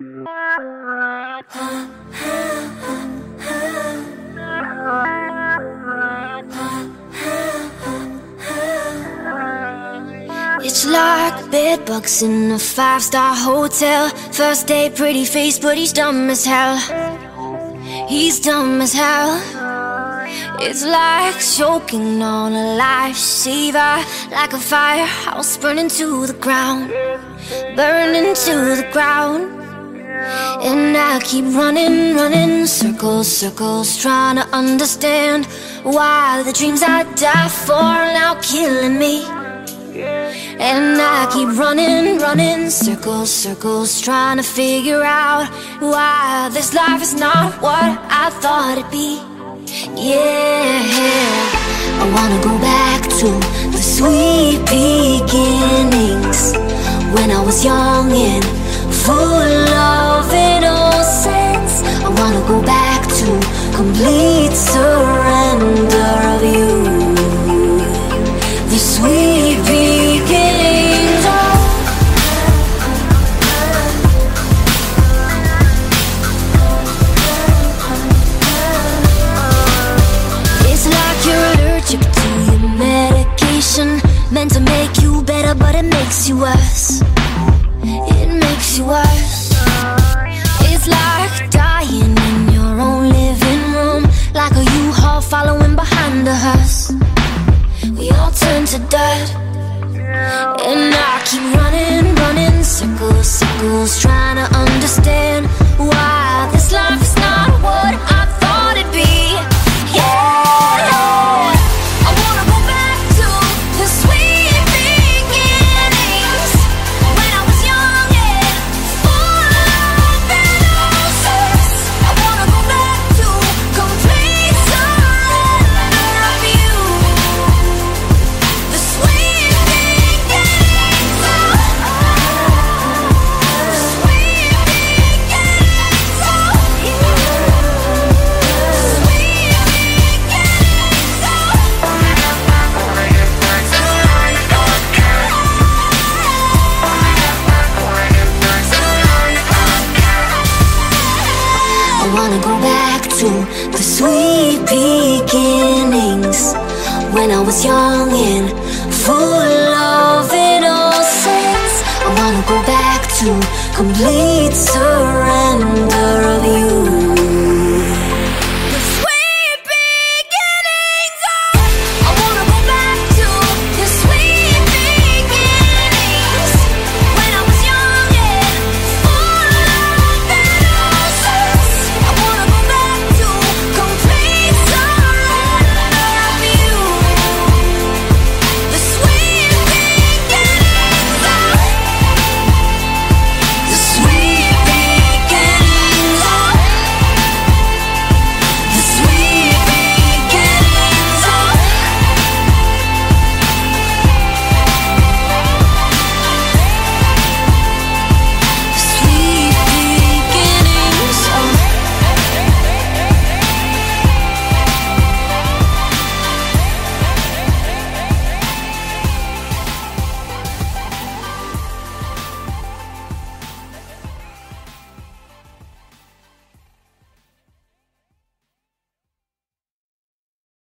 It's like bed bugs in a five star hotel. First day, pretty face, but he's dumb as hell. He's dumb as hell. It's like choking on a life lifesaver, like a firehouse burning to the ground, burning to the ground. And I keep running, running circles, circles, trying to understand why the dreams I die for are now killing me. And I keep running, running circles, circles, trying to figure out why this life is not what I thought it'd be. Yeah, I wanna go back to the sweet beginnings when I was young and full of innocence. I wanna go back to complete surrender of you. The sweet beginnings. It's like you're allergic to your medication. Meant to make you better, but it makes you worse. It makes you worse. It's like dying in your own living room, like a U-Haul following behind the hearse. We all turn to dirt. And I keep running, running circles, circles, I wanna go back to the sweet beginnings when I was young and full of innocence. I wanna go back to complete surrender.